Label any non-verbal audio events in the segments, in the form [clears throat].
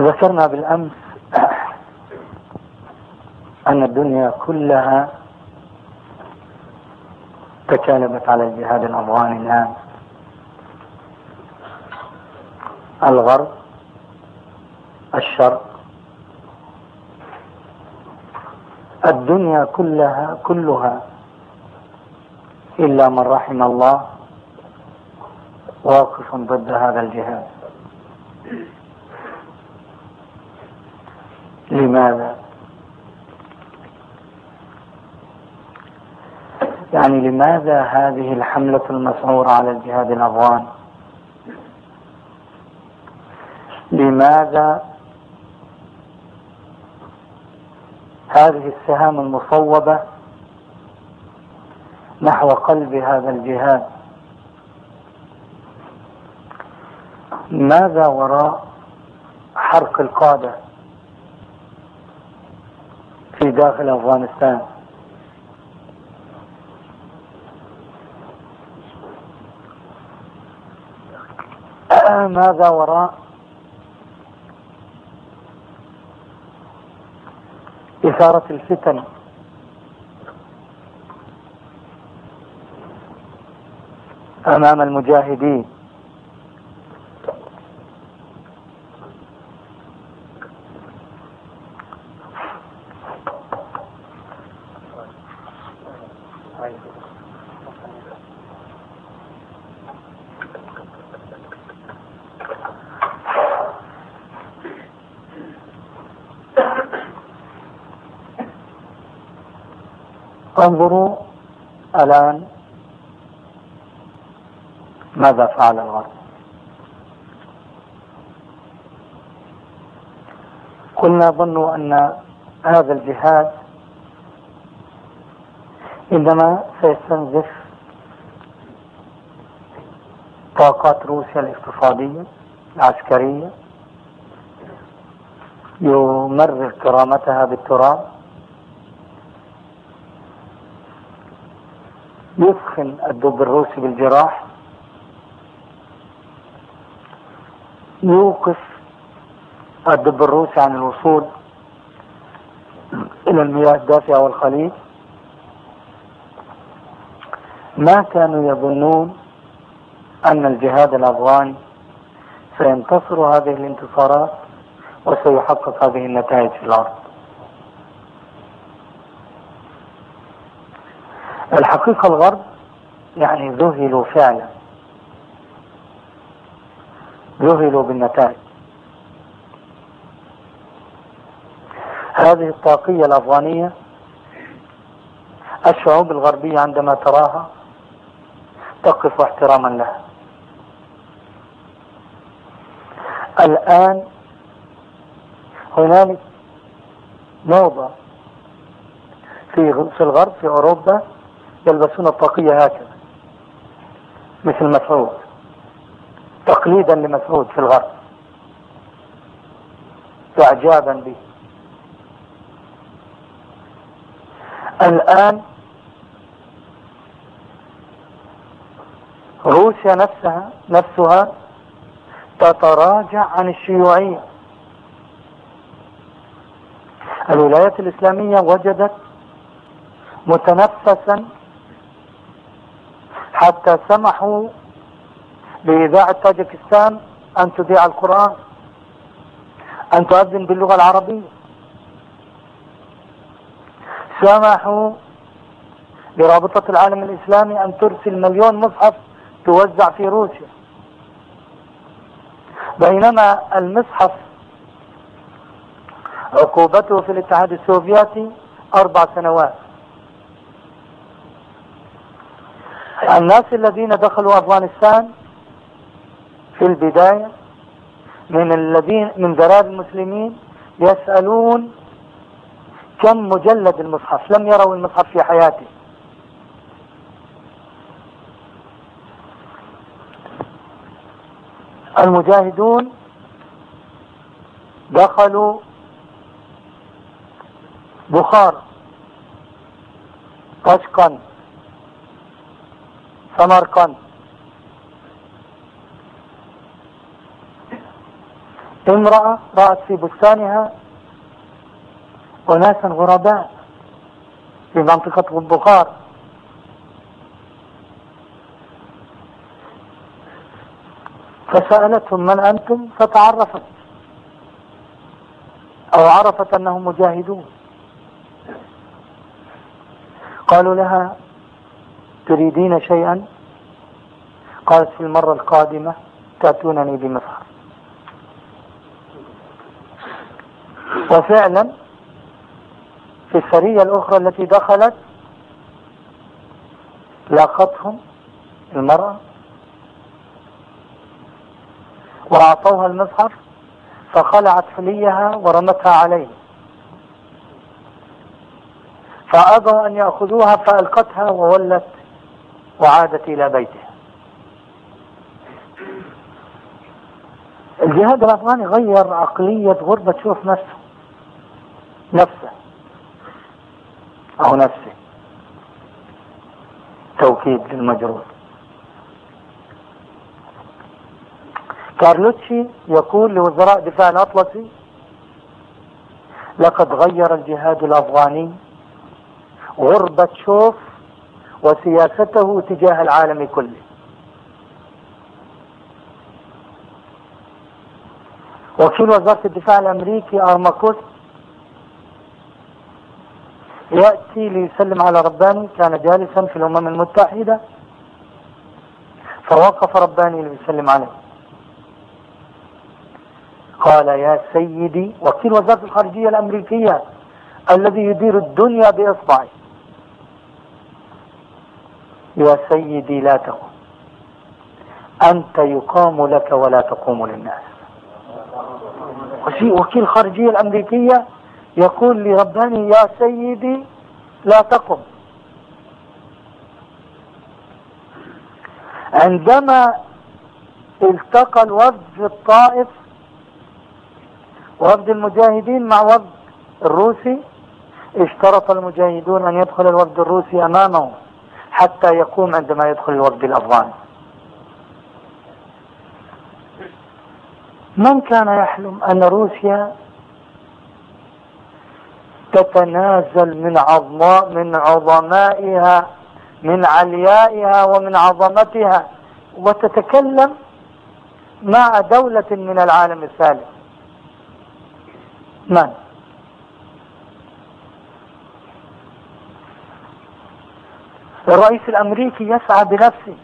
ذكرنا بالأمس أن الدنيا كلها تكالبت على الجهاد الأفغاني الآن. الغرب الشرق الدنيا كلها كلها إلا من رحم الله واقف ضد هذا الجهاد لماذا؟ يعني لماذا هذه الحملة المسعورة على الجهاد الأفغاني لماذا هذه السهام المصوبة نحو قلب هذا الجهاد؟ ماذا وراء حرق القادة في داخل أفغانستان؟ [clears throat] ماذا وراء إثارة الفتن؟ أمام المجاهدين. انظروا الآن ماذا فعل الغرب. قلنا ظنوا أن هذا الجهاد إنما سيستنزف طاقات روسيا الاقتصادية العسكرية يمرر كرامتها بالتراب. يثخن الدب الروسي بالجراح يوقف الدب الروسي عن الوصول إلى المياه الدافئة والخليج. ما كانوا يظنون أن الجهاد الأفغاني سينتصر هذه الانتصارات وسيحقق هذه النتائج في الأرض. الحقيقة الغرب يعني ذهلوا فعلا. ذهلوا بالنتائج. هذه الطاقية الأفغانية الشعوب الغربية عندما تراها تقف احتراما لها. الآن هنالك موضة في في الغرب في أوروبا يلبسون الطاقية هكذا مثل مسعود تقليدا لمسعود في الغرب واعجابا به. الآن روسيا نفسها نفسها تتراجع عن الشيوعية. الولايات الإسلامية وجدت متنفسا حتى سمحوا لإذاعة تاجكستان أن تذيع القرآن أن تؤذن باللغة العربية. سمحوا لرابطة العالم الإسلامي أن ترسل مليون مصحف توزع في روسيا. بينما المصحف عقوبته في الاتحاد السوفيتي أربع سنوات. الناس الذين دخلوا أفغانستان في البداية من الذين من ذرار المسلمين يسألون كم مجلد المصحف؟ لم يروا المصحف في حياته المجاهدون دخلوا بخار طشقند سمرقند امرأة رأت في بستانها أناسا غرباء في منطقة البخار. فسألتهم من أنتم؟ فتعرفت. أو عرفت أنهم مجاهدون. قالوا لها تريدين شيئا؟ قالت في المرة القادمة تأتونني بمظهر وفعلا في السرية الأخرى التي دخلت لاقتهم المرأة وأعطوها المصحف فخلعت حليها ورمتها عليه. فأبوا أن يأخذوها فألقتها وولت وعادت إلى بيتها الجهاد الأفغاني غير عقلية غربة تشوف نفسه. نفسه. أو نفسه. توكيد للمجرور كارلوتشي يقول لوزراء دفاع الأطلسي لقد غير الجهاد الأفغاني غربة شوف وسياسته تجاه العالم كله. وكيل وزارة الدفاع الأمريكي أرماكوس يأتي ليسلم على رباني كان جالسا في الأمم المتحدة فوقف رباني ليسلم عليه. قال يا سيدي وكيل وزارة الخارجية الأمريكية الذي يدير الدنيا بإصبعه يا سيدي لا تقم. أنت يقام لك ولا تقوم للناس. وكيل الخارجية الأمريكية يقول لرباني يا سيدي لا تقم. عندما التقى الوفد في الطائف وفد المجاهدين مع وفد الروسي اشترط المجاهدون أن يدخل الوفد الروسي امامه حتى يقوم عندما يدخل الوفد الافغاني من كان يحلم أن روسيا تتنازل من عظماء من عظمائها من عليائها ومن عظمتها وتتكلم مع دولة من العالم الثالث. من؟ الرئيس الأمريكي يسعى بنفسه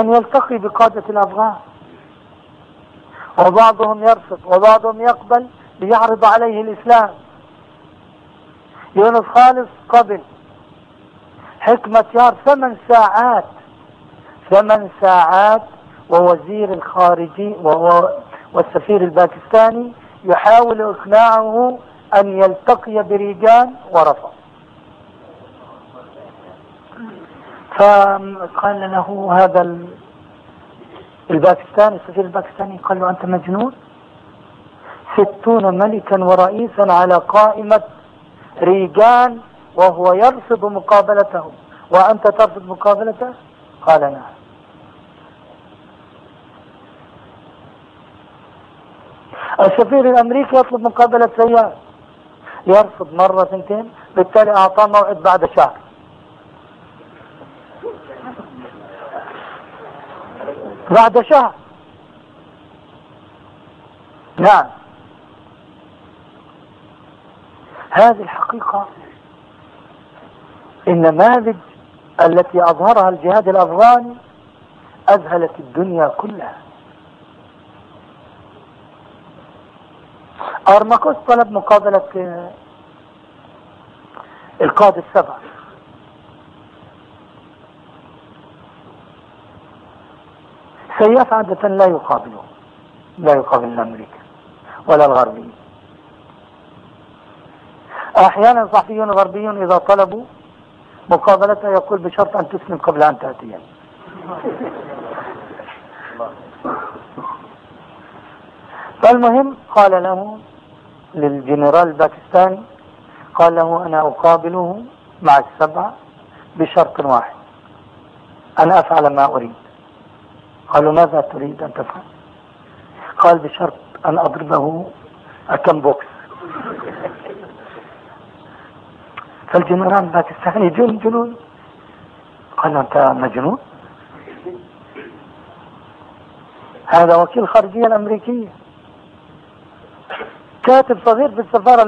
أن يلتقي بقادة الأفغان. وبعضهم يرفض وبعضهم يقبل ليعرض عليه الإسلام. يونس خالص قبل حكمة يار ثمان ساعات ثمان ساعات ووزير الخارجي وهو والسفير الباكستاني يحاول إقناعه أن يلتقي بريجان ورفض. فقال له هذا الباكستاني السفير الباكستاني قال له أنت مجنون؟ ستون ملكا ورئيسا على قائمة ريجان وهو يرفض مقابلته. وأنت ترفض مقابلته؟ قال نعم. السفير الأمريكي يطلب مقابلة سيارة يرفض مرة ثنتين بالتالي أعطاه موعد بعد شهر. بعد شهر. نعم. هذه الحقيقة النماذج التي أظهرها الجهاد الأفغاني أذهلت الدنيا كلها. أرمكوس طلب مقابلة القادة السبع سياف عادة لا يقابله لا يقابل أمريكا ولا الغربيين. أحيانا صحفيون غربيون إذا طلبوا مقابلته يقول بشرط أن تسلم قبل أن تأتي. فالمهم قال له للجنرال الباكستاني قال له أنا أقابله مع السبعة بشرط واحد أن أفعل ما أريد. قالوا ماذا تريد أن تفعل؟ قال بشرط أن أضربه أكم بوكس. فالجنرال الباكستاني جن جنون قال أنت مجنون؟ هذا وكيل الخارجية الأمريكية كاتب صغير في السفارة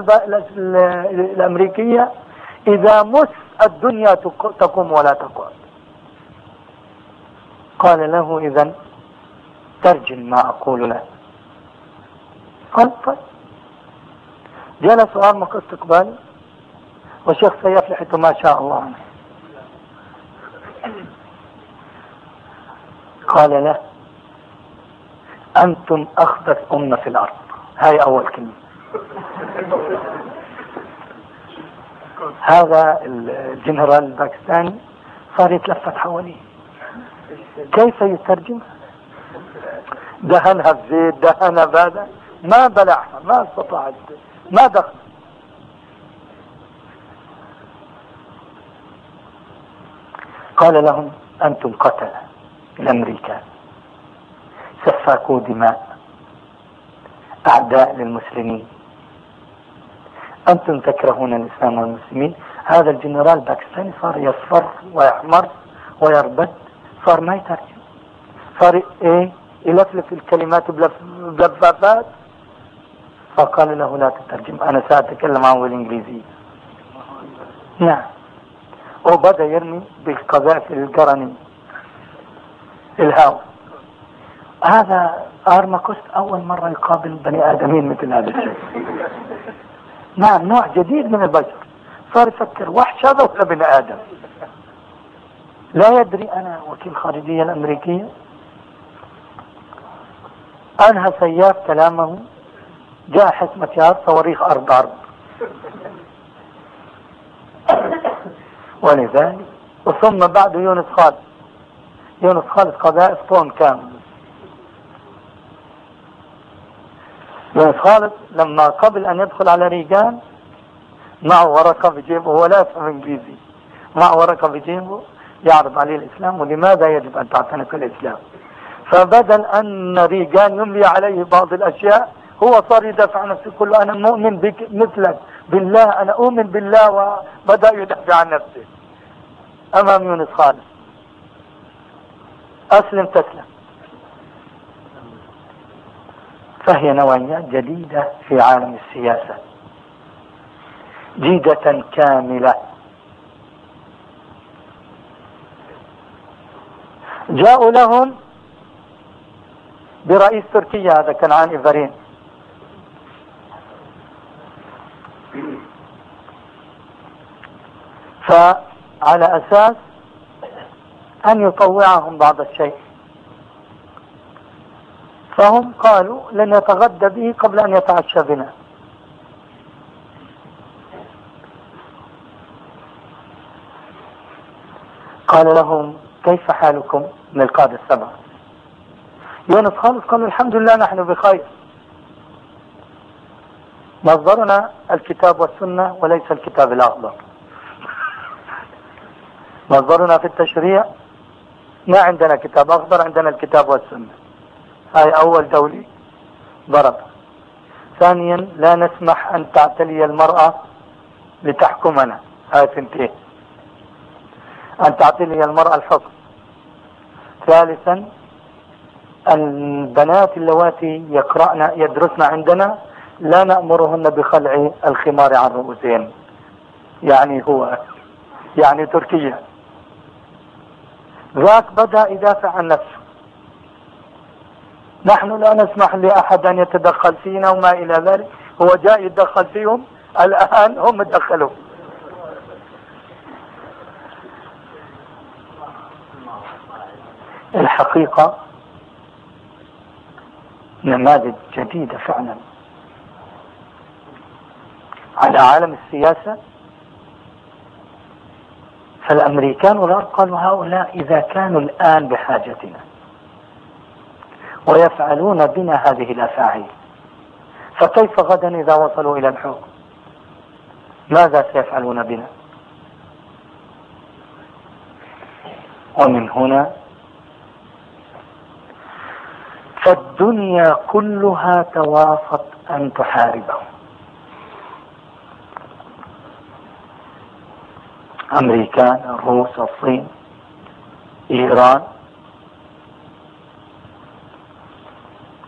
الأمريكية إذا مس الدنيا تقوم ولا تقعد. قال له إذا ترجم ما أقول له. قال طيب. جلس وأرمق استقبالي وشيخ سيف لحيته ما شاء الله. عنه قال له أنتم أخبث أمة في الأرض. هاي أول كلمة. هذا الجنرال الباكستاني صار يتلفت حواليه. كيف يترجم؟ دهنها بزيت دهنها بهذا ما بلعها ما استطاع ما دخل. قال لهم أنتم قتلة الأمريكان سفاكوا دماء. أعداء للمسلمين. أنتم تكرهون الإسلام والمسلمين. هذا الجنرال باكستاني صار يصفر ويحمر ويربد. صار ما يترجم. صار إيه؟ يلفلف الكلمات بلفافات. فقال له لا تترجم. أنا سأتكلم معه بالإنجليزية نعم. وبدأ يرمي بالقذائف القرني. الهاو هذا ارماكوست أول مرة يقابل بني آدمين مثل هذا الشيء. نعم نوع جديد من البشر. صار يفكر وحش هذا ولا بني آدم؟ لا يدري أنا وكيل خارجية الأمريكية. أنهى سياف كلامه جاء حكمة يار صواريخ ارض ارض ولذلك وثم بعد يونس خالد. يونس خالد قذائف طون كامل. يونس خالد لما قبل أن يدخل على ريجان معه ورقة في جيبه هو لا يفهم إنجليزي معه ورقة في جيبه يعرض عليه الإسلام ولماذا يجب أن تعتنق الإسلام؟ فبدل أن ريجان يملي عليه بعض الأشياء هو صار يدافع عن نفسه كله أنا مؤمن بك مثلك بالله أنا أؤمن بالله وبدأ يدافع عن نفسه. أمام يونس خالد. أسلم تسلم. فهي نوعيات جديدة في عالم السياسة. جيدة كاملة. جاءوا لهم برئيس تركيا هذا كنعان إيفارين فعلى أساس أن يطوعهم بعض الشيء. فهم قالوا لن يتغدى به قبل أن يتعشى بنا. قال لهم كيف حالكم من القادة السبعة يونس خالص قالوا الحمد لله نحن بخير. مصدرنا الكتاب والسنة وليس الكتاب الأخضر. [laughs] مصدرنا في التشريع ما عندنا كتاب أخضر عندنا الكتاب والسنة. هاي أول دولة ضرب. ثانيا لا نسمح أن تعتلي المرأة لتحكمنا. هاي ثنتين. أن تعتلي المرأة الحكم ثالثا البنات اللواتي يقرأن يدرسن عندنا لا نأمرهن بخلع الخمار عن رؤوسهن. يعني هو يعني تركيا. ذاك بدأ يدافع عن نفسه. نحن لا نسمح لأحد أن يتدخل فينا وما إلى ذلك. هو جاء يتدخل فيهم الآن هم تدخلوا الحقيقة نماذج جديدة فعلا على عالم السياسة. فالأمريكان والغرب قالوا هؤلاء إذا كانوا الآن بحاجتنا ويفعلون بنا هذه الأفاعيل فكيف غدا إذا وصلوا إلى الحكم ماذا سيفعلون بنا؟ ومن هنا فالدنيا كلها توافت أن تحاربهم. أمريكان الروس الصين إيران.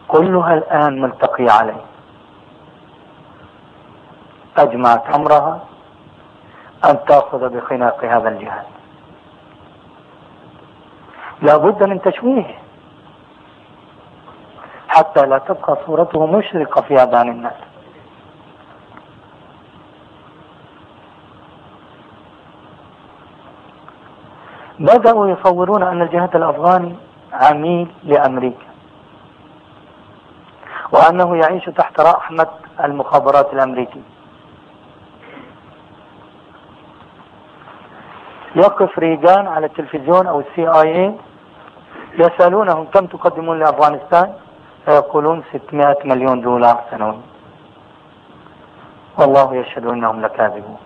كلها الآن ملتقية عليه أجمعت أمرها أن تأخذ بخناق هذا الجهاد. لا بد من تشويهه حتى لا تبقى صورته مشرقة في أذهان الناس. بدأوا يصورون أن الجهاد الأفغاني عميل لأمريكا وأنه يعيش تحت رحمة المخابرات الأمريكية. يقف ريجان على التلفزيون أو ال CIA يسألونهم كم تقدمون لأفغانستان؟ فيقولون 600 مليون دولار سنويا. والله يشهد إنهم لكاذبون.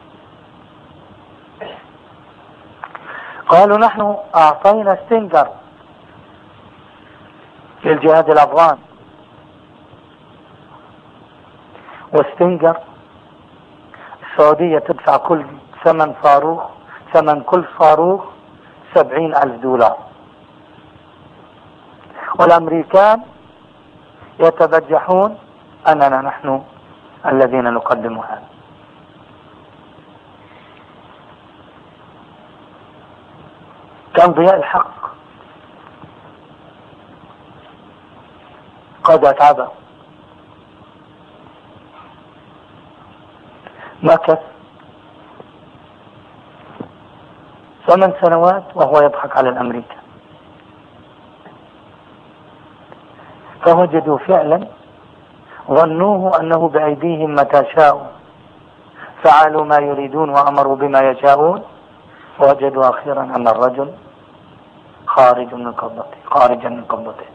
قالوا نحن أعطينا ستينجر للجهاد الأفغان. وستينجر السعودية تدفع كل ثمن صاروخ ثمن كل صاروخ سبعين ألف دولار. والأمريكان يتبجحون أننا نحن الذين نقدم هذا. كان ضياء الحق قد أتعبه مكث ثمان سنوات وهو يضحك على الأمريكان. فوجدوا فعلا ظنوه أنه بأيديهم متى شاءوا. فعلوا ما يريدون وأمروا بما يشاءون. ووجدوا أخيرا أن الرجل خارج من قبضته خارجا من قبضته.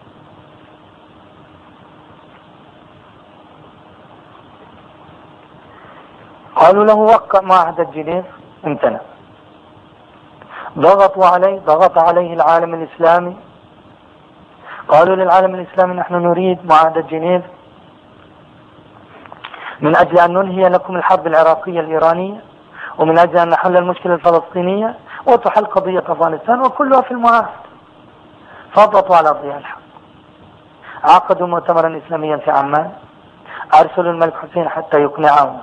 قالوا له وقع معاهدة جنيف امتنع. ضغطوا عليه ضغط عليه العالم الإسلامي. قالوا للعالم الإسلامي نحن نريد معاهدة جنيف من أجل أن ننهي لكم الحرب العراقية الإيرانية ومن أجل أن نحل المشكلة الفلسطينية وتحل قضية أفغانستان وكلها في المعاهدة فضغطوا على ضياء الحق عقدوا مؤتمرا إسلاميا في عمان. أرسلوا الملك حسين حتى يقنعه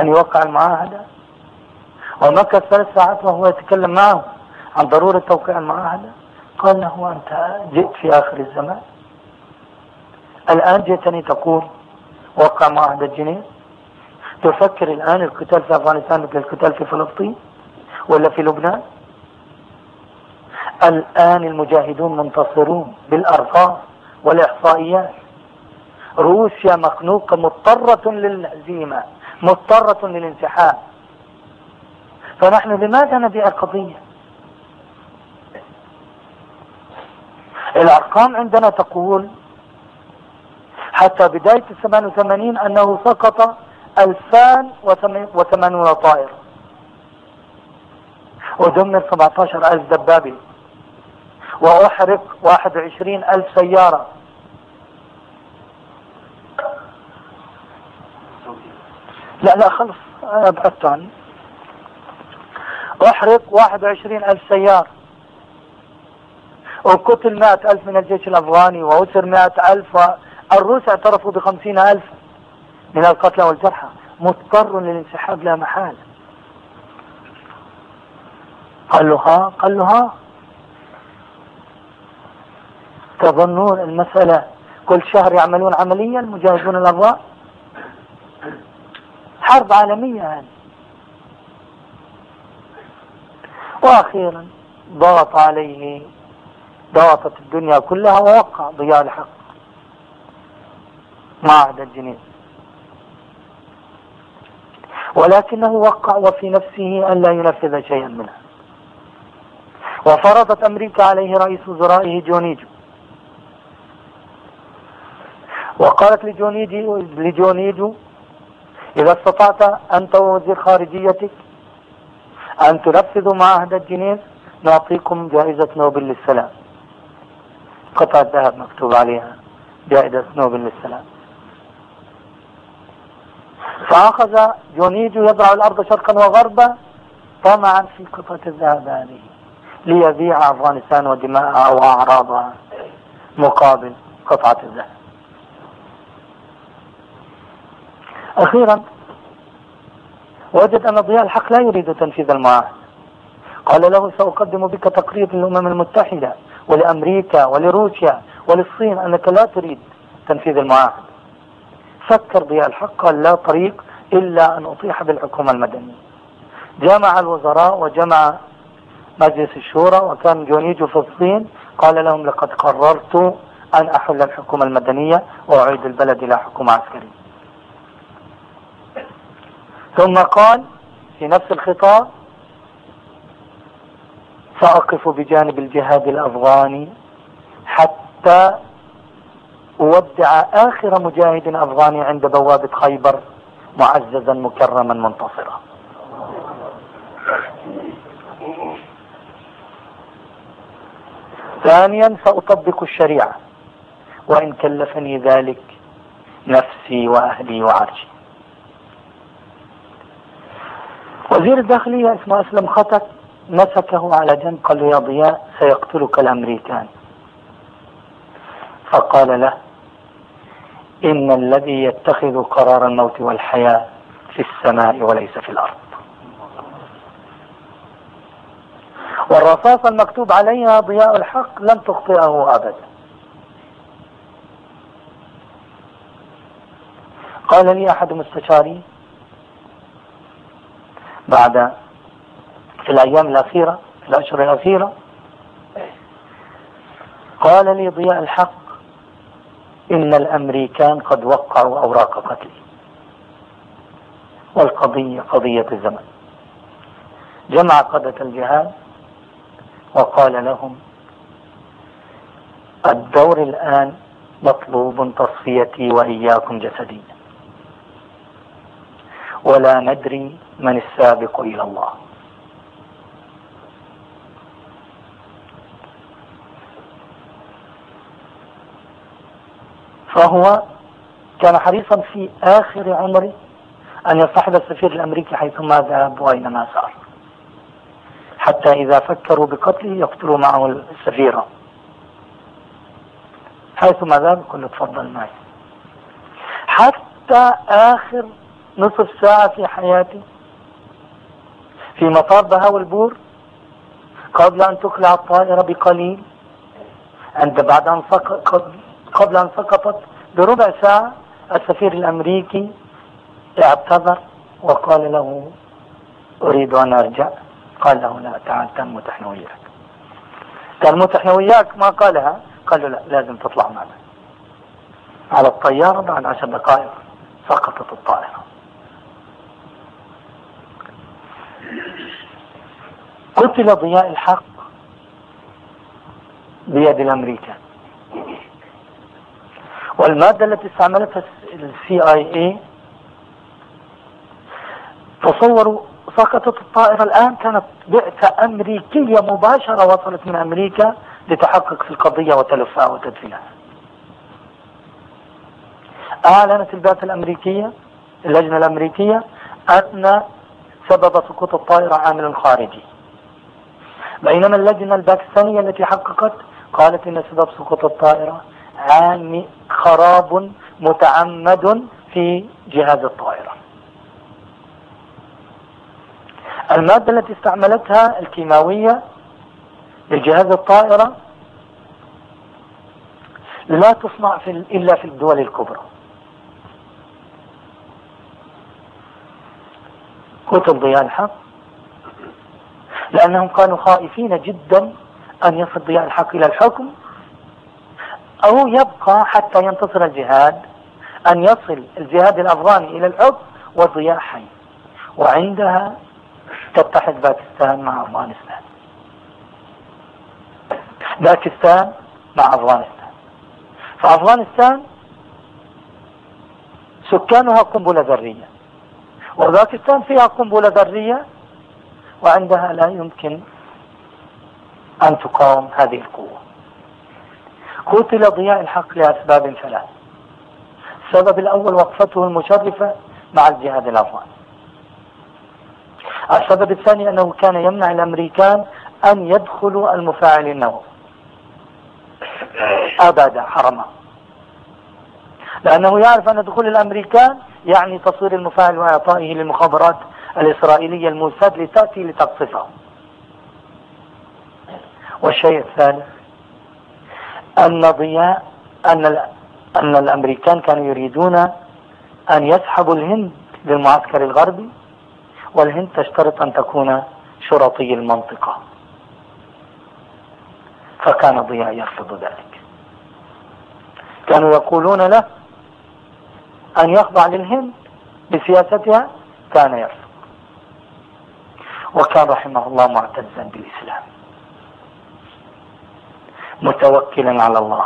أن يوقع المعاهدة. ومكث ثلاث ساعات وهو يتكلم معه عن ضرورة توقيع المعاهدة. قال له أنت جئت في آخر الزمان؟ الآن جئتني تقول وقع معاهدة جنيف تفكر الآن القتال في أفغانستان مثل القتال في فلسطين ولا في لبنان؟ الآن المجاهدون منتصرون بالأرقام والإحصائيات. روسيا مخنوقة مضطرة للهزيمة مضطرة للانسحاب. فنحن لماذا نبيع القضية؟ الأرقام عندنا تقول حتى بداية الثمان وثمانين أنه سقط ألفان وثمانون طائر. ودمر 17 ألف دبابة. وأحرق 21 ألف سيارة. لا لا خلص أنا بعدت عني أحرق 21 ألف سيارة. وقتل مائة ألف من الجيش الأفغاني وأسر مائة ألف الروس اعترفوا بخمسين ألف من القتلى والجرحى. مضطر للانسحاب لا محالة قال له ها؟ قال له ها؟ تظنون المسألة كل شهر يعملون عملية المجاهدون الأضواء حرب عالمية هذه وأخيرا ضغط عليه ضغطت الدنيا كلها ووقع ضياء الحق. معهد الجنين ولكنه وقع وفي نفسه أن لا ينفذ شيئا منها. وفرضت أمريكا عليه رئيس وزرائه جونيجو. وقالت لجونيجو, لجونيجو إذا استطعت أنت ووزير خارجيتك أن تنفذوا معاهدة جنيف نعطيكم جائزة نوبل للسلام. قطعة ذهب مكتوب عليها جائزة نوبل للسلام. فأخذ يونيجو يضع الأرض شرقا وغربا طمعا في قطعة الذهب هذه ليبيع أفغانستان ودماءها وأعراضها مقابل قطعة الذهب. أخيرا وجد أن ضياء الحق لا يريد تنفيذ المعاهدة. قال له سأقدم بك تقرير للأمم المتحدة ولأمريكا ولروسيا وللصين أنك لا تريد تنفيذ المعاهدة فكر ضياء الحق قال لا طريق إلا أن أطيح بالحكومة المدنية. جمع الوزراء وجمع مجلس الشورى وكان جونيجو في الصين قال لهم لقد قررت أن أحل الحكومة المدنية وأعيد البلد إلى حكومة عسكرية. ثم قال في نفس الخطاب سأقف بجانب الجهاد الأفغاني حتى أودع آخر مجاهد أفغاني عند بوابة خيبر معززا مكرما منتصرا. ثانيا سأطبق الشريعة وإن كلفني ذلك نفسي وأهلي وعرشي. وزير الداخلية اسمه أسلم خطك مسكه على جنب قال يا ضياء سيقتلك الأمريكان. فقال له إن الذي يتخذ قرار الموت والحياة في السماء وليس في الأرض. والرصاصة المكتوب عليها ضياء الحق لن تخطئه أبدا. قال لي أحد مستشاري بعد في الأيام الأخيرة في الأشهر الأخيرة. قال لي ضياء الحق إن الأمريكان قد وقعوا أوراق قتلي والقضية قضية الزمن. جمع قادة الجهاد وقال لهم الدور الآن مطلوب تصفيتي وإياكم جسديا. ولا ندري من السابق إلى الله. فهو كان حريصا في آخر عمره أن يصطحب السفير الأمريكي حيثما ذهب وأينما سار. حتى إذا فكروا بقتله يقتلوا معه السفير. حيثما ذهب يقول له تفضل معي. حتى آخر نصف ساعة في حياتي في مطار بهاء البور قبل أن تقلع الطائرة بقليل عند بعد أن قبل أن سقطت بربع ساعة السفير الأمريكي اعتذر وقال له أريد أن أرجع. قال له لا تعال تنمت إحنا وياك. تنمت إحنا وياك؟ ما قالها. قال له لا لازم تطلع معنا. على الطيارة بعد عشر دقائق سقطت الطائرة. قتل ضياء الحق بيد الأمريكان. والمادة التي استعملتها السي آي إي تصوروا سقطت الطائرة الآن كانت بعثة أمريكية مباشرة وصلت من أمريكا لتحقق في القضية وتلفها وتدفينها أعلنت البعثة الأمريكية اللجنة الأمريكية أن سبب سقوط الطائرة عامل خارجي. بينما اللجنة الباكستانية التي حققت قالت إن سبب سقوط الطائرة عام خراب متعمد في جهاز الطائرة. المادة التي استعملتها الكيماوية لجهاز الطائرة لا تصنع في إلا في الدول الكبرى. كتب ضياء الحق لأنهم كانوا خائفين جدا أن يصل ضياء الحق إلى الحكم أو يبقى حتى ينتصر الجهاد أن يصل الجهاد الأفغاني إلى الحكم وضياء حي. وعندها تتحد باكستان مع أفغانستان. باكستان مع أفغانستان. فأفغانستان سكانها قنبلة ذرية. وباكستان فيها قنبلة ذرية وعندها لا يمكن أن تقاوم هذه القوة. قتل ضياء الحق لأسباب ثلاث السبب الأول وقفته المشرفة مع الجهاد الأفغاني. السبب الثاني أنه كان يمنع الأمريكان أن يدخلوا المفاعل النووي. أبدا حرمه لأنه يعرف أن دخول الأمريكان يعني تصوير المفاعل وإعطائه للمخابرات الإسرائيلية الموساد لتأتي لتقصفه. والشيء الثالث أن ضياء أن أن الأمريكان كانوا يريدون أن يسحبوا الهند للمعسكر الغربي والهند تشترط أن تكون شرطي المنطقة. فكان ضياء يرفض ذلك. كانوا يقولون له أن يخضع للهند بسياستها كان يرفض. وكان رحمه الله معتزا بالإسلام. متوكلا على الله.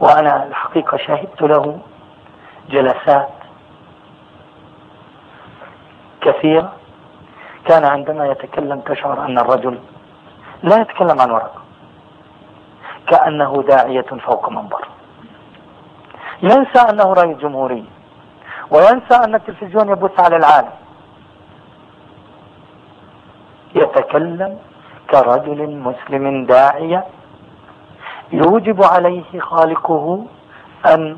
وأنا الحقيقة شهدت له جلسات كثيرة. كان عندما يتكلم تشعر أن الرجل لا يتكلم عن ورقة كأنه داعية فوق منبر. ينسى أنه رئيس جمهورية وينسى أن التلفزيون يبث على العالم. يتكلم كرجل مسلم داعية يوجب عليه خالقه أن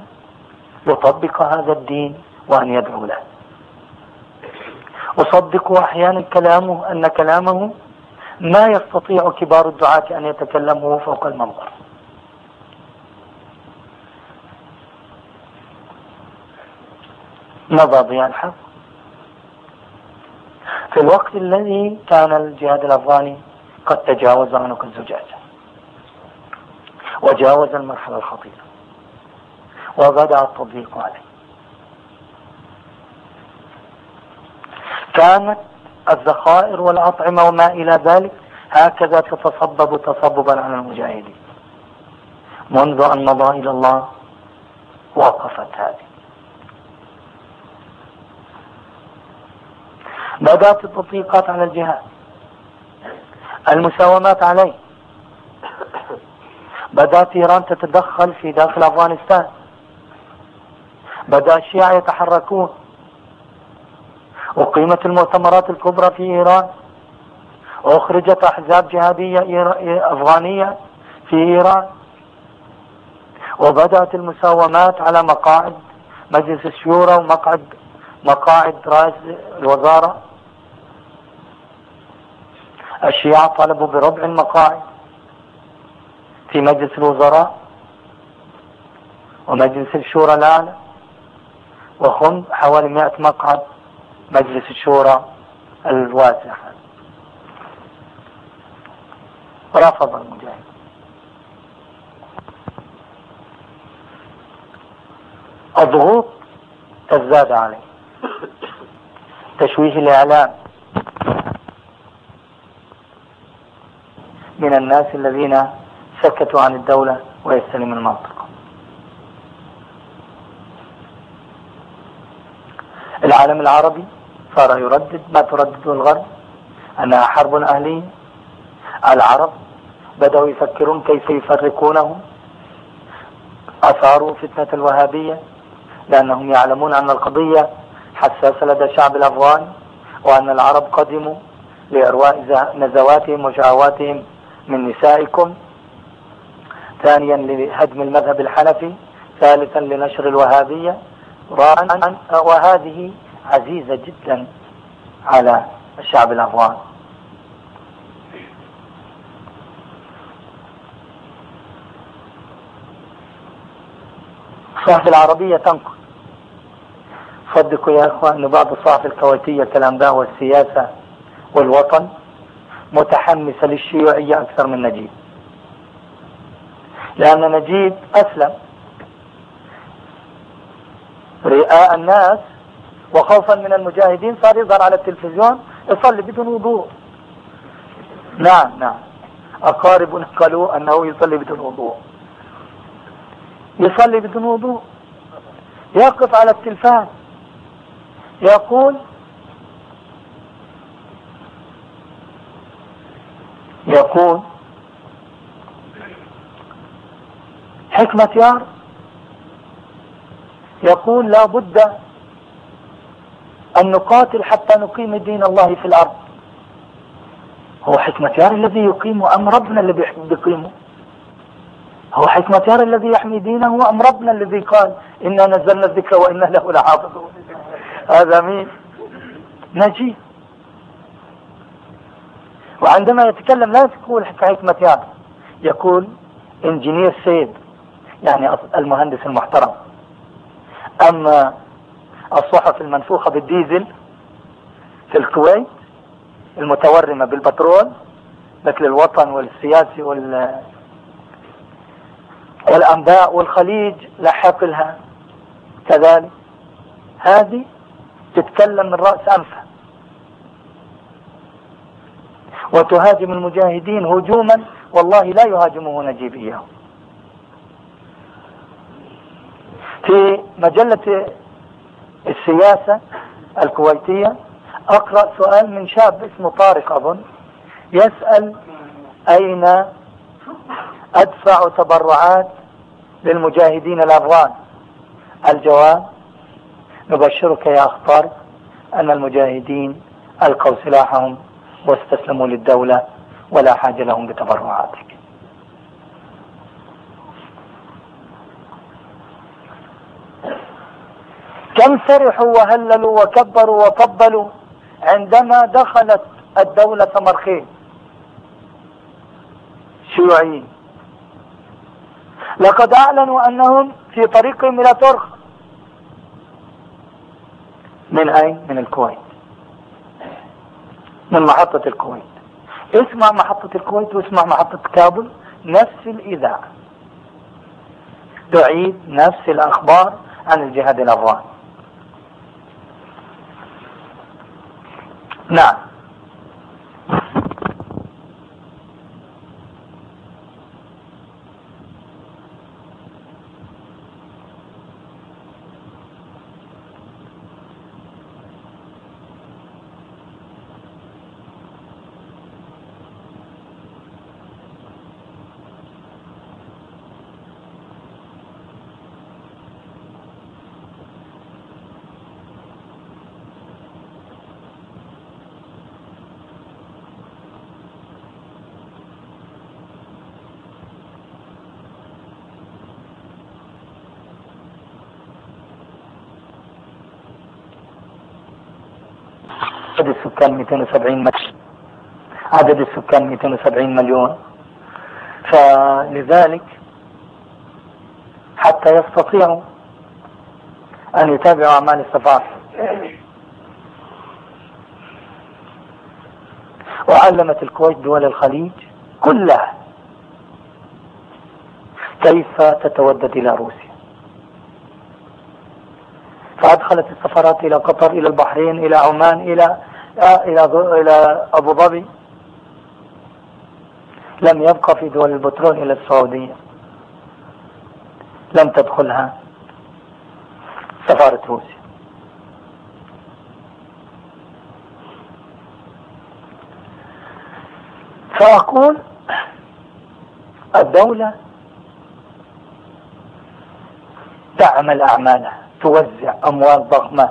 يطبق هذا الدين وأن يدعو له. أصدق أحيانا كلامه أن كلامه ما يستطيع كبار الدعاة أن يتكلموا فوق المنبر مضى ضياء الحق في الوقت الذي كان الجهاد الأفغاني قد تجاوز عنق الزجاجة. وجاوز المرحلة الخطيرة. وبدأ التضييق عليه. كانت الذخائر والأطعمة وما إلى ذلك هكذا تتصبب تصببا على المجاهدين. منذ أن مضى إلى الله وقفت هذه. بدأت التطبيقات على الجهاد. المساومات عليه. بدأت إيران تتدخل في داخل أفغانستان. بدأ الشيعة يتحركون. أقيمت المؤتمرات الكبرى في إيران. أخرجت أحزاب جهادية أفغانية في إيران. وبدأت المساومات على مقاعد مجلس الشورى ومقعد مقاعد رئيس الوزارة. الشيعة طلبوا بربع المقاعد في مجلس الوزراء ومجلس الشورى الأعلى وهم حوالي 100 مقعد مجلس الشورى الواسع. رفض المجاهد. الضغوط تزداد عليه. تشويه الإعلام. من الناس الذين سكتوا عن الدولة ويستلم المنطقة. العالم العربي صار يردد ما تردده الغرب. أنها حرب أهلية. العرب بدأوا يفكرون كيف يفرقونهم أثاروا فتنة الوهابية لأنهم يعلمون أن القضية حساسة لدى الشعب الأفغاني وأن العرب قدموا لإرواء نزواتهم وشهواتهم من نسائكم. ثانيا لهدم المذهب الحنفي. ثالثا لنشر الوهابية. وهذه عزيزة جدا على الشعب الأفغاني الصحف العربية تنقل. صدقوا يا إخوان إن بعض الصحف الكويتية ده والسياسة والوطن. متحمسة للشيوعية أكثر من نجيب. لأن نجيب أسلم. رئاء الناس وخوفا من المجاهدين صار يظهر على التلفزيون يصلي بدون وضوء. نعم نعم. أقارب قالوا أنه يصلي بدون وضوء. يصلي بدون وضوء. يقف على التلفاز. يقول يقول حكمة يار يقول لا بد أن نقاتل حتى نقيم دين الله في الأرض. هو حكمة يار الذي يقيم أم ربنا الذي يقيمه هو حكمة يار الذي يحمي دينه أم ربنا الذي قال إنا نزلنا الذكر وإنا له لحافظون. هذا مين؟ نجيب. وعندما يتكلم لا يقول حكمة يار يقول إنجينير سيد يعني المهندس المحترم. أما الصحف المنفوخة بالديزل في الكويت المتورمة بالبترول مثل الوطن والسياسي وال والأنباء والخليج لاحق لها كذلك هذه تتكلم من رأس أنفها. وتهاجم المجاهدين هجوما والله لا يهاجمه نجيب إياه في مجلة السياسة الكويتية أقرأ سؤال من شاب اسمه طارق أظن يسأل أين أدفع تبرعات للمجاهدين الأفغان؟ الجواب نبشرك يا أخ طارق أن المجاهدين ألقوا سلاحهم واستسلموا للدولة ولا حاجة لهم بتبرعاتك. كم فرحوا وهللوا وكبروا وطبلوا عندما دخلت الدولة مرخين. شيوعيين. لقد أعلنوا أنهم في طريقهم إلى ترخ من أين؟ من الكويت. من محطة الكويت. اسمع محطة الكويت واسمع محطة كابل نفس الإذاعة. تعيد نفس الأخبار عن الجهاد الأفغاني. نعم. عدد السكان 270 مليون. عدد السكان 270 مليون. فلذلك حتى يستطيعوا أن يتابعوا أعمال السفارة وعلمت الكويت دول الخليج كلها كيف تتودد إلى روسيا. فأدخلت السفارات إلى قطر إلى البحرين إلى عمان إلى إلى إلى أبو ظبي لم يبقى في دول البترول إلى السعودية. لم تدخلها سفارة روسيا. فأقول الدولة تعمل أعمالها توزع أموال ضخمة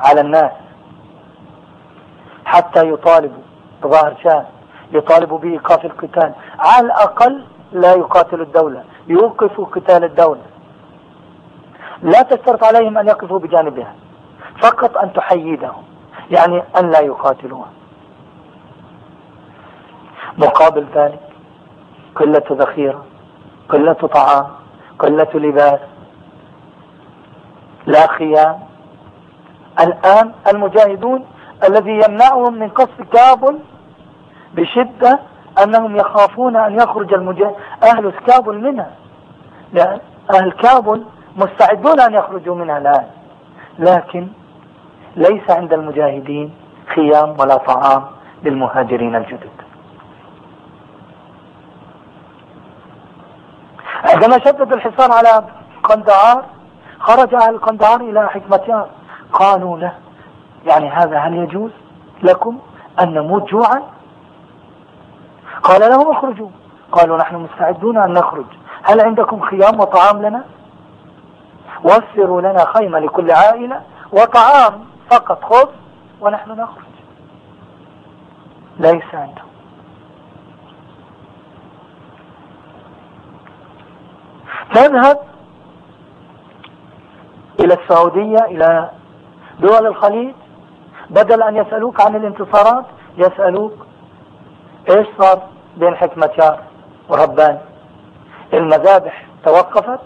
على الناس. حتى يطالبوا ظاهر شان يطالبوا بإيقاف القتال على الأقل لا يقاتل الدولة يوقفوا قتال الدولة. لا تشترط عليهم أن يقفوا بجانبها فقط أن تحيدهم يعني أن لا يقاتلوها. مقابل ذلك قلة ذخيرة قلة طعام قلة لباس. لا خيام. الآن المجاهدون الذي يمنعهم من قصف كابل بشدة أنهم يخافون أن يخرج المجاهد أهل كابل منها. لأن أهل كابل مستعدون أن يخرجوا منها الآن. لكن ليس عند المجاهدين خيام ولا طعام للمهاجرين الجدد. عندما شدد الحصار على قندعار خرج أهل قندهار إلى حكمتيار قالوا له يعني هذا هل يجوز لكم أن نموت جوعا؟ قال لهم اخرجوا. قالوا نحن مستعدون أن نخرج. هل عندكم خيام وطعام لنا؟ وفروا لنا خيمة لكل عائلة وطعام فقط خذ ونحن نخرج. ليس عندهم. تذهب إلى السعودية إلى دول الخليج. بدل أن يسألوك عن الانتصارات يسألوك إيش صار بين حكمة وربان المذابح توقفت.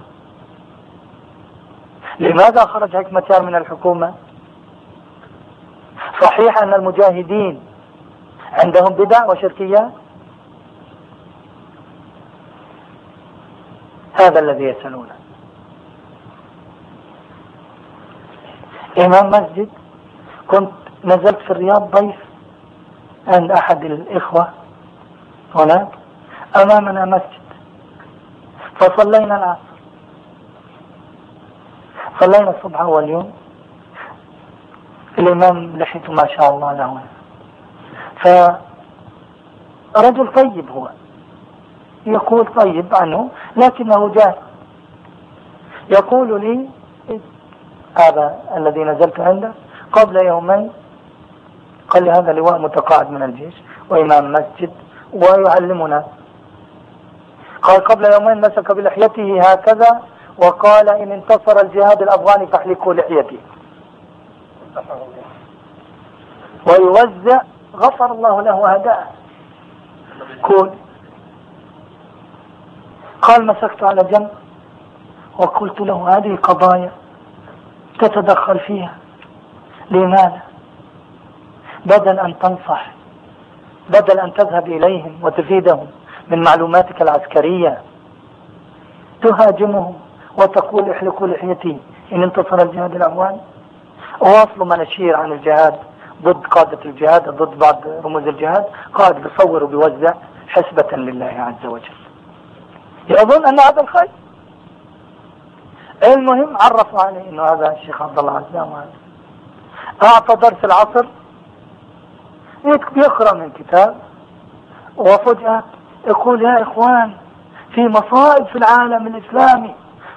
لماذا خرج حكمة من الحكومة؟ صحيح أن المجاهدين عندهم بدع وشركيات. هذا الذي يسألونه. إمام مسجد كنت نزلت في الرياض ضيف عند أحد الإخوة هناك أمامنا مسجد فصلينا العصر. صلينا الصبح أول يوم. الإمام لحيته ما شاء الله له. فرجل طيب هو. يقول طيب عنه لكنه جاء يقول لي هذا الذي نزلت عنده قبل يومين قال لي هذا لواء متقاعد من الجيش وإمام مسجد ويعلمنا. قال قبل يومين مسك بلحيته هكذا وقال إن انتصر الجهاد الأفغاني فاحلكوا لحيتي. ويوزع غفر الله له هداه كل قال مسكت على جنب وقلت له هذه قضايا تتدخل فيها. لماذا؟ بدل أن تنصح بدل أن تذهب إليهم وتفيدهم من معلوماتك العسكرية. تهاجمهم وتقول احلقوا لحيتي إن انتصر الجهاد الأموال واصل مناشير عن الجهاد ضد قادة الجهاد ضد بعض رموز الجهاد. قاعد بيصور وبيوزع حسبة لله عز وجل. يظن أن هذا الخير؟ المهم عرفوا عليه إنه هذا الشيخ عبد الله عزام أعطى درس العصر يقرأ من كتاب وفجأة يقول يا إخوان في مصائب في العالم الإسلامي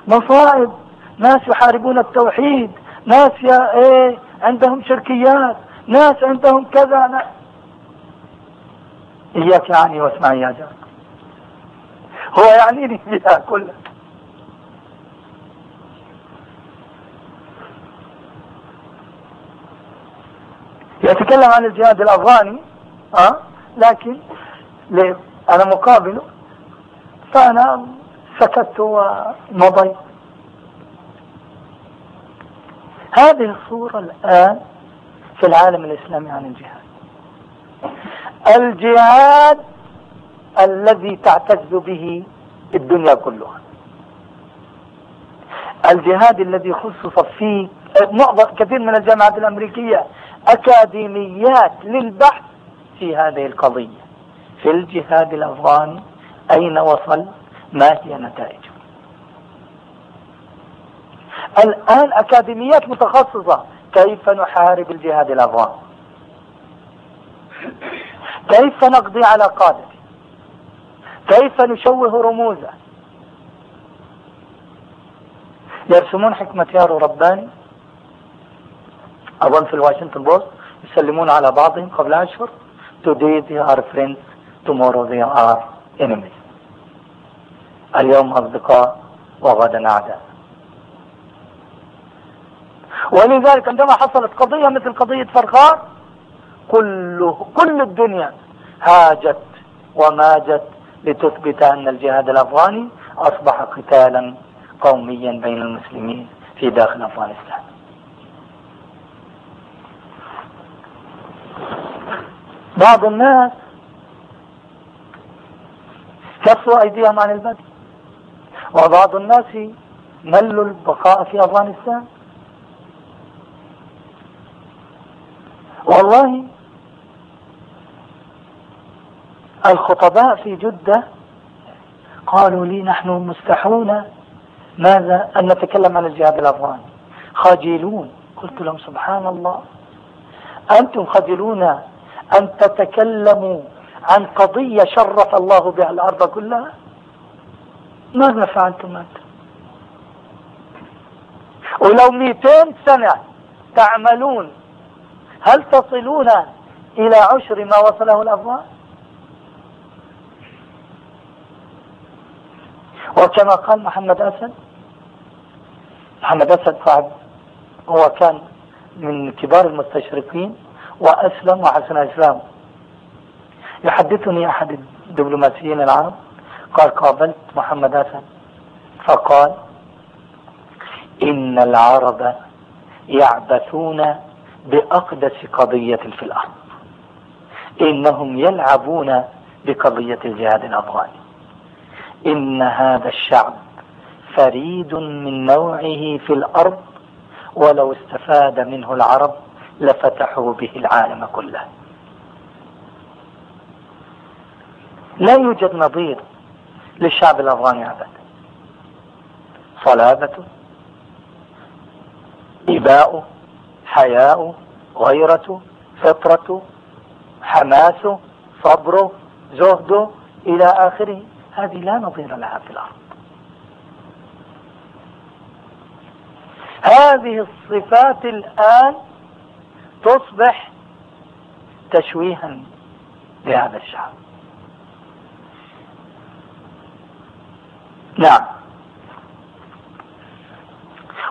مصائب ناس يحاربون التوحيد ناس يا إيه عندهم شركيات ناس عندهم كذا ناس إياك يعني [laughs] واسمعي يا جار هو يعنيني بها كلها يتكلم عن الجهاد الأفغاني آه لكن ليه أنا مقابله فأنا سكت ومضيت. هذه الصورة الآن في العالم الإسلامي عن الجهاد. الجهاد الذي تعتز به الدنيا كلها. الجهاد الذي خصص فيه معظم كثير من الجامعات الأمريكية أكاديميات للبحث في هذه القضية. في الجهاد الأفغاني أين وصل؟ ما هي نتائجه؟ الآن أكاديميات متخصصة كيف نحارب الجهاد الأفغاني؟ كيف نقضي على قادته كيف نشوه رموزه؟ يرسمون حكمة يارو رباني. أظن في الواشنطن بوست يسلمون على بعضهم قبل أشهر. Today they are friends. Tomorrow they are enemies. اليوم أصدقاء وغدا أعداء. ولذلك عندما حصلت قضية مثل قضية فرخار كله كل الدنيا هاجت وماجت لتثبت أن الجهاد الأفغاني أصبح قتالا قوميا بين المسلمين في داخل أفغانستان. بعض الناس كفوا أيديهم عن البدء وبعض الناس ملوا البقاء في أفغانستان. والله الخطباء في جدة قالوا لي نحن مستحون ماذا أن نتكلم عن الجهاد الأفغاني. خجلون قلت لهم سبحان الله. أنتم خجلون أن تتكلموا عن قضية شرف الله بها الأرض كلها؟ ماذا فعلتم أنتم؟ ولو مئتين سنة تعملون هل تصلون إلى عشر ما وصله الأفغان وكما قال محمد أسد محمد أسد صاحب هو كان من كبار المستشرقين وأسلم وحسن إسلامه يحدثني أحد الدبلوماسيين العرب قال قابلت محمد أسد فقال إن العرب يعبثون بأقدس قضية في الأرض إنهم يلعبون بقضية الجهاد الأفغاني. إن هذا الشعب فريد من نوعه في الأرض ولو استفاد منه العرب لفتحوا به العالم كله. لا يوجد نظير للشعب الأفغاني أبدا صلابته إباؤه حياؤه غيرته فطرته حماسه صبره زهده إلى آخره. هذه لا نظير لها في الأرض. هذه الصفات الآن تصبح تشويها لهذا الشعب. نعم.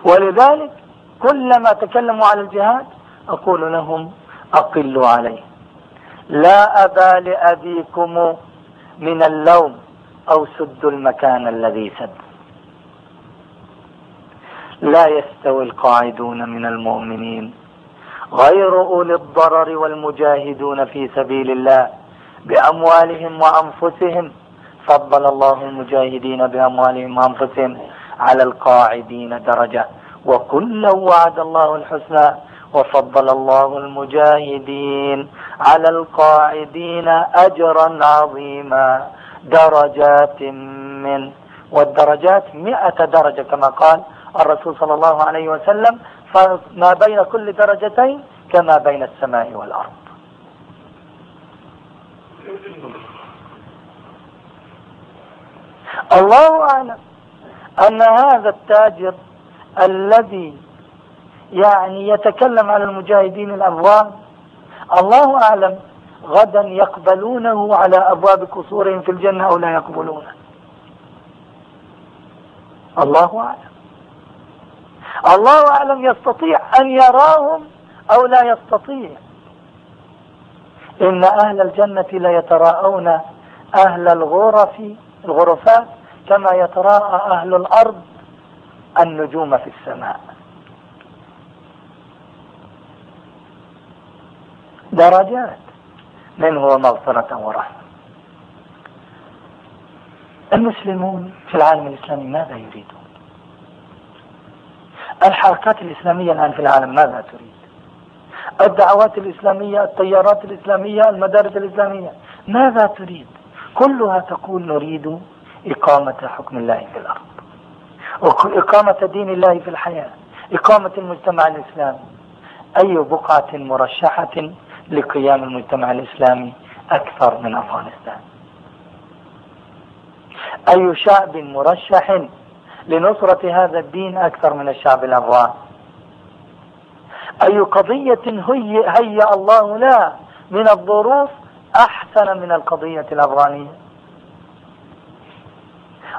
ولذلك كلما تكلموا على الجهاد أقول لهم أقلوا عليه. لا أبا لأبيكم من اللوم أو سدوا المكان الذي سد. لا يستوي القاعدون من المؤمنين. غير أولي الضرر والمجاهدون في سبيل الله بأموالهم وأنفسهم. فضل الله المجاهدين بأموالهم وأنفسهم على القاعدين درجة. وكلا وعد الله الحسنى. وفضل الله المجاهدين على القاعدين أجرا عظيما. درجات من والدرجات مئة درجة كما قال الرسول صلى الله عليه وسلم فما بين كل درجتين كما بين السماء والأرض. الله أعلم أن هذا التاجر الذي يعني يتكلم على المجاهدين الأبواب الله أعلم غدا يقبلونه على أبواب قصورهم في الجنة أو لا يقبلونه. الله أعلم. الله أعلم يستطيع أن يراهم أو لا يستطيع. إن أهل الجنة ليتراءون أهل الغرف الغرفات كما يتراءى أهل الأرض النجوم في السماء. درجات من هو مغفرة ورحمة. المسلمون في العالم الإسلامي ماذا يريدون؟ الحركات الإسلامية الآن في العالم ماذا تريد؟ الدعوات الإسلامية التيارات الإسلامية المدارس الإسلامية ماذا تريد؟ كلها تقول نريد إقامة حكم الله في الأرض. إقامة دين الله في الحياة إقامة المجتمع الإسلامي. أي بقعة مرشحة لقيام المجتمع الإسلامي أكثر من أفغانستان؟ أي شعب مرشح لنصرة هذا الدين أكثر من الشعب الأفغاني أي قضية هي هيأ الله لا من الظروف أحسن من القضية الأفغانية.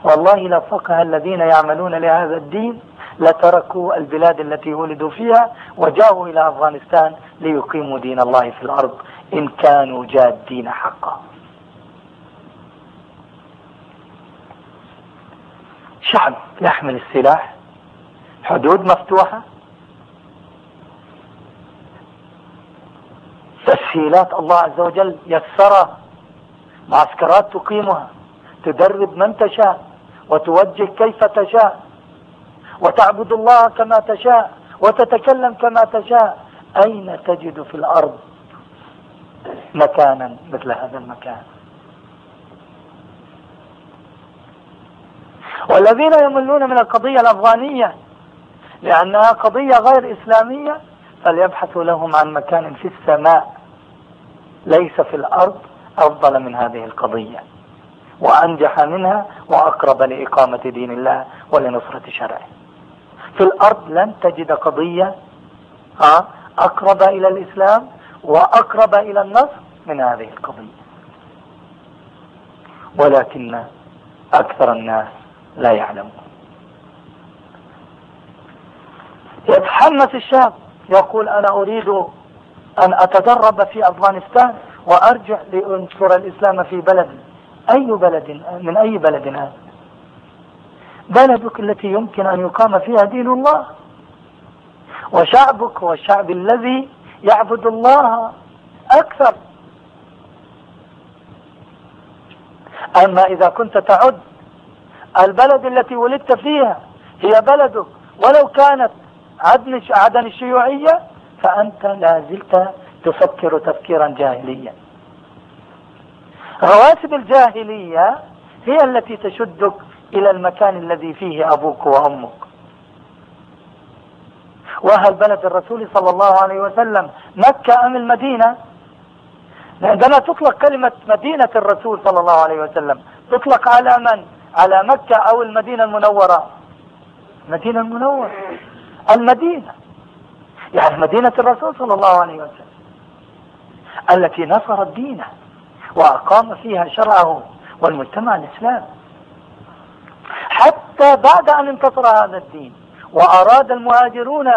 والله لو فقه الذين يعملون لهذا الدين لتركوا البلاد التي ولدوا فيها وجاءوا إلى أفغانستان ليقيموا دين الله في الأرض إن كانوا جادين حقا. شعب يحمل السلاح. حدود مفتوحة. تسهيلات الله عز وجل يسرها. معسكرات تقيمها. تدرب من تشاء. وتوجه كيف تشاء. وتعبد الله كما تشاء. وتتكلم كما تشاء. أين تجد في الأرض مكانا مثل هذا المكان؟ والذين يملون من القضية الأفغانية لأنها قضية غير إسلامية فليبحثوا لهم عن مكان في السماء. ليس في الأرض أفضل من هذه القضية. وأنجح منها وأقرب لإقامة دين الله ولنصرة شرعه. في الأرض لن تجد قضية أقرب إلى الإسلام وأقرب إلى النصر من هذه القضية. ولكن أكثر الناس لا يعلمون يتحمس الشاب يقول أنا أريد أن أتدرب في أفغانستان وأرجع لأنصر الإسلام في بلدي. أي بلد؟ من أي بلد هذا؟ بلدك التي يمكن أن يقام فيها دين الله. وشعبك هو الشعب الذي يعبد الله أكثر. أما إذا كنت تعد البلد التي ولدت فيها هي بلدك. ولو كانت عدن عدن الشيوعية فأنت لا زلت تفكر تفكيرا جاهليا. رواسب الجاهلية هي التي تشدك إلى المكان الذي فيه أبوك وأمك. وهل بلد الرسول صلى الله عليه وسلم مكة أم المدينة؟ عندما تطلق كلمة مدينة الرسول صلى الله عليه وسلم تطلق على من؟ على مكة أو المدينة المنورة. المدينة المنورة. المدينة. يعني مدينة الرسول صلى الله عليه وسلم. التي نصرت دينه وأقام فيها شرعه والمجتمع الإسلامي حتى بعد أن انتصر هذا الدين وأراد المهاجرون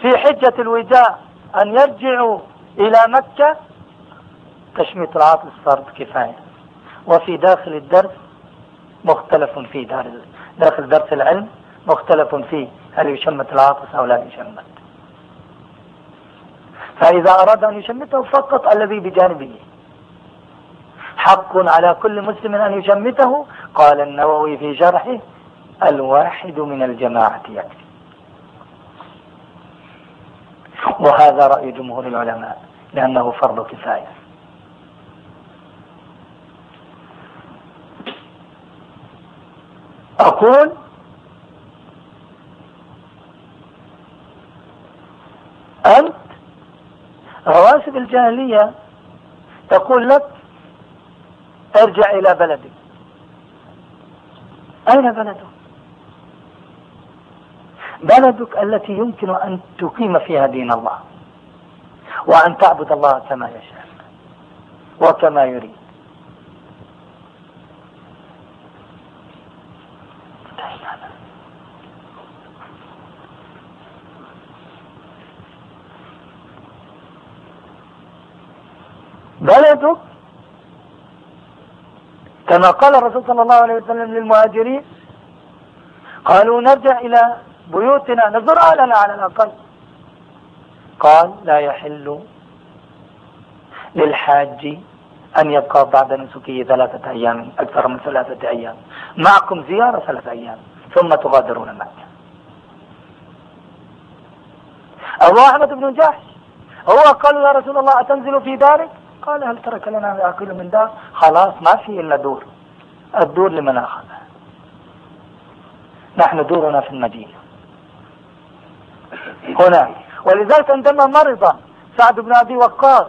في حجة الوداع أن يرجعوا إلى مكة تشميت العاطف صارت كفاية. وفي داخل الدرس مختلف في دار داخل درس العلم مختلف فيه هل يشمت العاطس أو لا يشمت. فإذا أراد أن يشمته فقط الذي بجانبه. حق على كل مسلم أن يشمته قال النووي في شرحه الواحد من الجماعة يكفي. وهذا رأي جمهور العلماء لأنه فرض كفاية. أقول أنت رواسب الجاهلية تقول لك ارجع إلى بلدك. أين بلدك؟ بلدك التي يمكن أن تقيم فيها دين الله وأن تعبد الله كما يشاء وكما يريد. بلدك كما قال الرسول صلى الله عليه وسلم للمهاجرين قالوا نرجع إلى بيوتنا نزور أهلنا على الأقل. قال لا يحل للحاج أن يبقى بعد نسكه ثلاثة أيام أكثر من ثلاثة أيام. معكم زيارة ثلاثة أيام ثم تغادرون مكة أبو أحمد بن جحش هو قال يا رسول الله أتنزل في دارك؟ قال هل ترك لنا عقيل من دار؟ خلاص ما في إلا دور. الدور لمن أخذها نحن دورنا في المدينة. هنا. ولذلك عندما مرض سعد بن أبي وقاص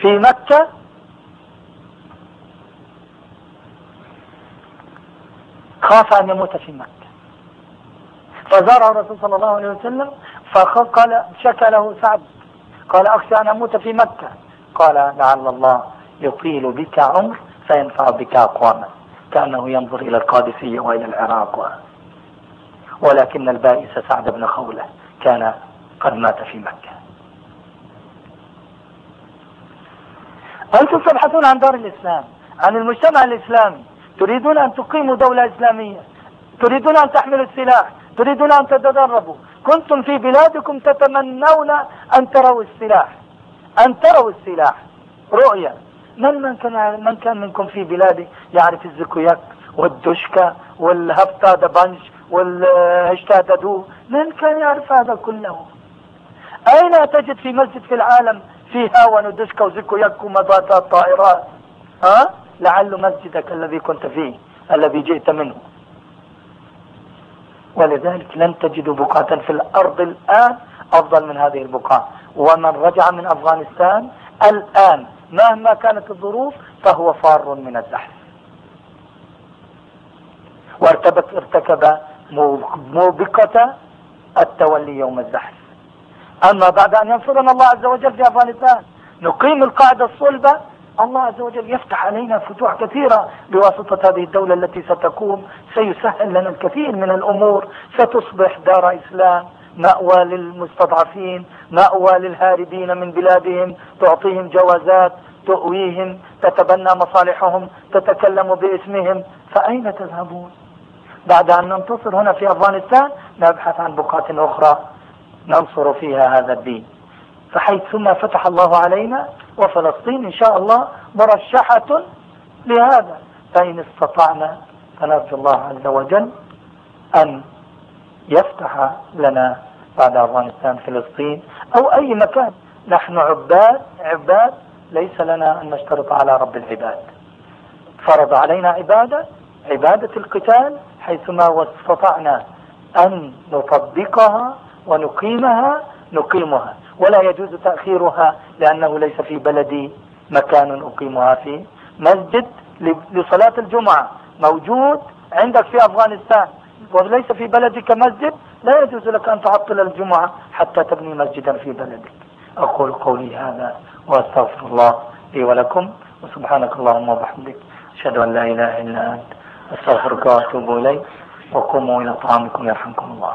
في مكة خاف أن يموت في مكة. فزاره الرسول صلى الله عليه وسلم فقال شكى له سعد. قال أخشى أن أموت في مكة. قال لعل الله يطيل بك عمر فينفع بك أقواما. كأنه ينظر إلى القادسية وإلى العراق. ولكن البائس سعد بن خولة كان قد مات في مكة. أنتم تبحثون عن دار الإسلام عن المجتمع الإسلامي. تريدون أن تقيموا دولة إسلامية. تريدون أن تحملوا السلاح. تريدون أن تتدربوا. كنتم في بلادكم تتمنون أن تروا السلاح. أن تروا السلاح. رؤية. من من كان من كان منكم في بلادي يعرف الزكوياك والدشكة والهفتا دبنج والهشتا ددو من كان يعرف هذا كله؟ أين تجد في مسجد في العالم فيه هاون ودشكة وزكوياك ومضات الطائرات ها؟ لعل مسجدك الذي كنت فيه الذي جئت منه. ولذلك لن تجدوا بقعة في الأرض الآن أفضل من هذه البقعة ومن رجع من أفغانستان الآن مهما كانت الظروف فهو فار من الزحف. وارتكب ارتكب موبقة التولي يوم الزحف. أما بعد أن ينصرنا الله عز وجل في أفغانستان نقيم القاعدة الصلبة الله عز وجل يفتح علينا فتوح كثيرة بواسطة هذه الدولة التي ستقوم سيسهل لنا الكثير من الأمور ستصبح دار إسلام مأوى للمستضعفين مأوى للهاربين من بلادهم تعطيهم جوازات تؤويهم تتبنى مصالحهم تتكلم باسمهم. فأين تذهبون؟ بعد أن ننتصر هنا في أفغانستان نبحث عن بقعة أخرى ننصر فيها هذا الدين. فحيثما فتح الله علينا وفلسطين إن شاء الله مرشحة لهذا. فإن استطعنا فنرجو الله عز وجل أن يفتح لنا بعد أفغانستان فلسطين أو أي مكان. نحن عباد عباد ليس لنا أن نشترط على رب العباد. فرض علينا عبادة عبادة القتال حيثما استطعنا أن نطبقها ونقيمها نقيمها. ولا يجوز تأخيرها لأنه ليس في بلدي مكان أقيمها فيه مسجد لصلاة الجمعة. موجود عندك في أفغانستان وليس في بلدك مسجد لا يجوز لك أن تعطل الجمعة حتى تبني مسجدا في بلدك. أقول قولي هذا وأستغفر الله لي ولكم وسبحانك اللهم وبحمدك أشهد أن لا إله إلا أنت أستغفرك وأتوب إليك وقوموا إلى طعامكم يرحمكم الله.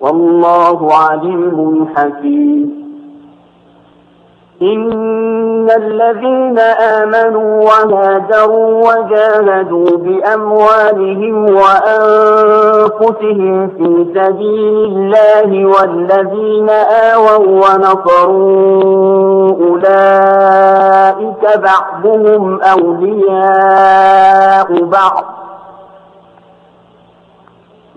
والله عليم حكيم. إن الذين آمنوا وهاجروا وجاهدوا بأموالهم وأنفسهم في سبيل الله والذين آووا ونصروا أولئك بعضهم أولياء بعض.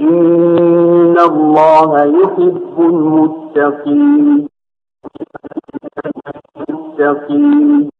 إن الله يحب المتقين المتقين